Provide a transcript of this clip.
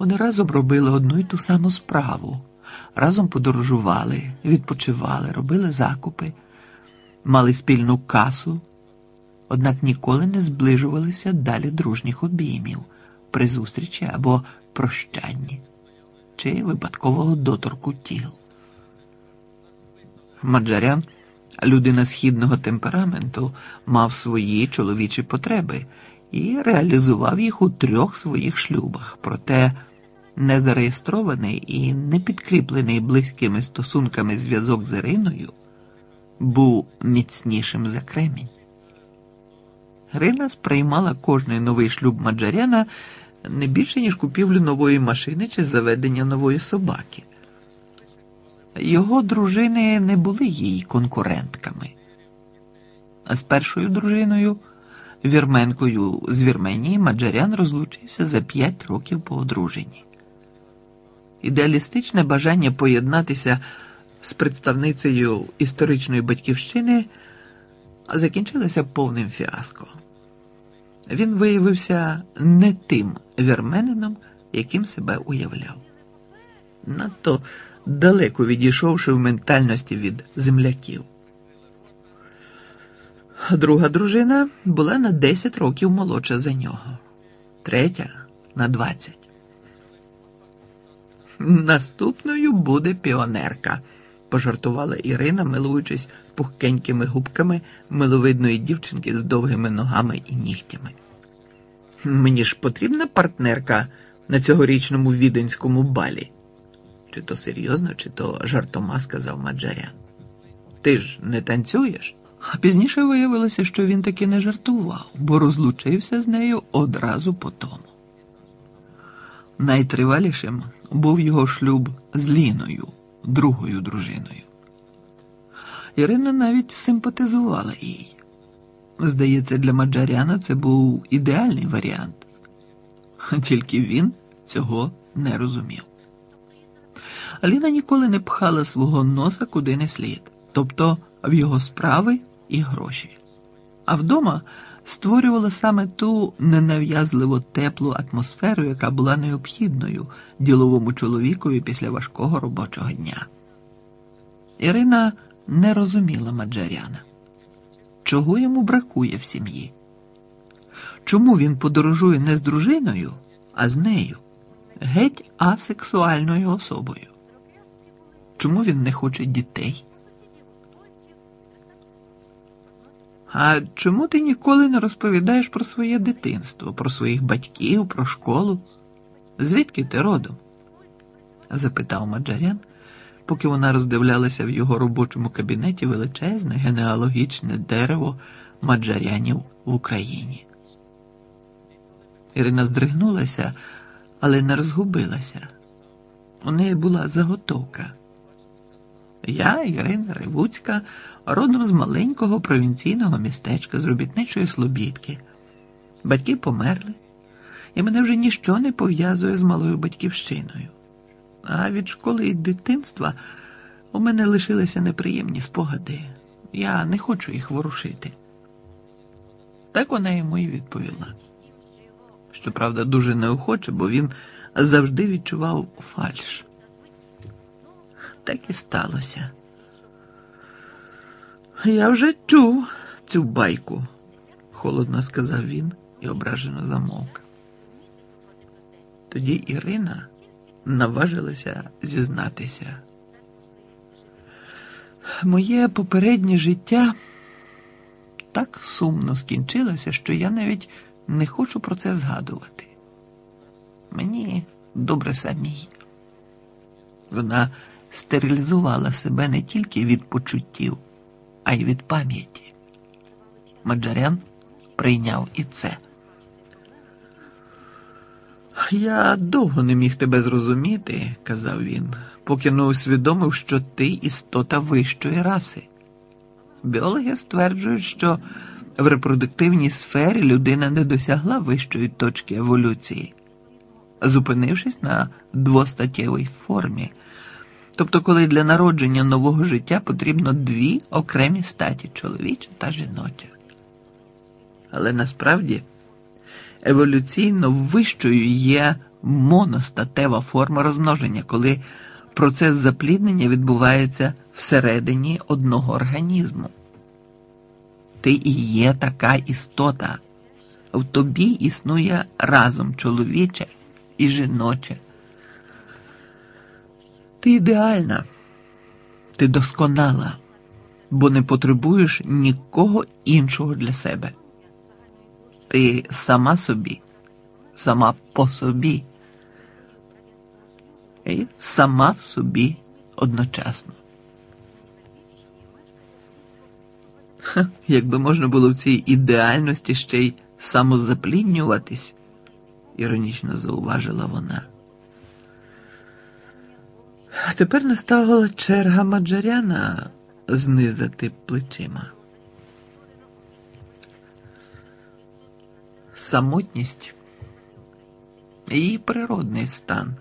Вони разом робили одну й ту саму справу, разом подорожували, відпочивали, робили закупи, мали спільну касу, однак ніколи не зближувалися далі дружніх обіймів при зустрічі або прощанні чи випадкового доторку тіл. Маджарян, людина східного темпераменту, мав свої чоловічі потреби і реалізував їх у трьох своїх шлюбах, проте незареєстрований і не підкріплений близькими стосунками зв'язок з Іриною був міцнішим за кремінь. Грина сприймала кожний новий шлюб Маджаряна не більше, ніж купівлю нової машини чи заведення нової собаки. Його дружини не були їй конкурентками. З першою дружиною, вірменкою з Вірменії, Маджарян розлучився за п'ять років по одруженні. Ідеалістичне бажання поєднатися з представницею історичної батьківщини закінчилося повним фіаско. Він виявився не тим вірменином, яким себе уявляв. Надто далеко відійшовши в ментальності від земляків. Друга дружина була на 10 років молодша за нього, третя на 20. Наступною буде піонерка, пожартувала Ірина, милуючись пухкенькими губками миловидної дівчинки з довгими ногами і нігтями. Мені ж потрібна партнерка на цьогорічному віденському балі. Чи то серйозно, чи то жартома сказав Маджарян. Ти ж не танцюєш? А пізніше виявилося, що він таки не жартував, бо розлучився з нею одразу по тому. Найтривалішим був його шлюб з Ліною, другою дружиною. Ірина навіть симпатизувала їй. Здається, для Маджаряна це був ідеальний варіант, тільки він цього не розумів. Аліна ніколи не пхала свого носа куди не слід, тобто в його справи і гроші. А вдома створювала саме ту ненав'язливо теплу атмосферу, яка була необхідною діловому чоловікові після важкого робочого дня. Ірина не розуміла Маджаряна. Чого йому бракує в сім'ї? Чому він подорожує не з дружиною, а з нею, геть асексуальною особою? Чому він не хоче дітей? А чому ти ніколи не розповідаєш про своє дитинство, про своїх батьків, про школу? Звідки ти родом? запитав Маджарян, поки вона роздивлялася в його робочому кабінеті величезне генеалогічне дерево маджарянів в Україні. Ірина здригнулася, але не розгубилася. У неї була заготовка. Я, Ірина Ревуцька, родом з маленького провінційного містечка з робітничої Слобідки. Батьки померли, і мене вже ніщо не пов'язує з малою батьківщиною. А від школи і дитинства у мене лишилися неприємні спогади. Я не хочу їх ворушити. Так вона йому і відповіла. Щоправда, дуже неохоче, бо він завжди відчував фальш. Так і сталося. Я вже чув цю байку, холодно сказав він і ображено замовк. Тоді Ірина наважилася зізнатися. Моє попереднє життя так сумно скінчилося, що я навіть не хочу про це згадувати. Мені добре самій. Вона стерилізувала себе не тільки від почуттів, а й від пам'яті. Маджарян прийняв і це. Я довго не міг тебе зрозуміти, казав він, поки не усвідомив, що ти істота вищої раси. Біологи стверджують, що в репродуктивній сфері людина не досягла вищої точки еволюції, зупинившись на двостаттєвій формі. Тобто, коли для народження нового життя потрібно дві окремі статі чоловіча та жіноча. Але насправді еволюційно вищою є моностатева форма розмноження, коли процес запліднення відбувається всередині одного організму. Ти і є така істота. В тобі існує разом чоловіче і жіноче. Ти ідеальна, ти досконала, бо не потребуєш нікого іншого для себе. Ти сама собі, сама по собі і сама в собі одночасно. Ха, якби можна було в цій ідеальності ще й самозапліднюватись, іронічно зауважила вона. Тепер наставила черга Маджаряна знизати плечима. Самотність її природний стан.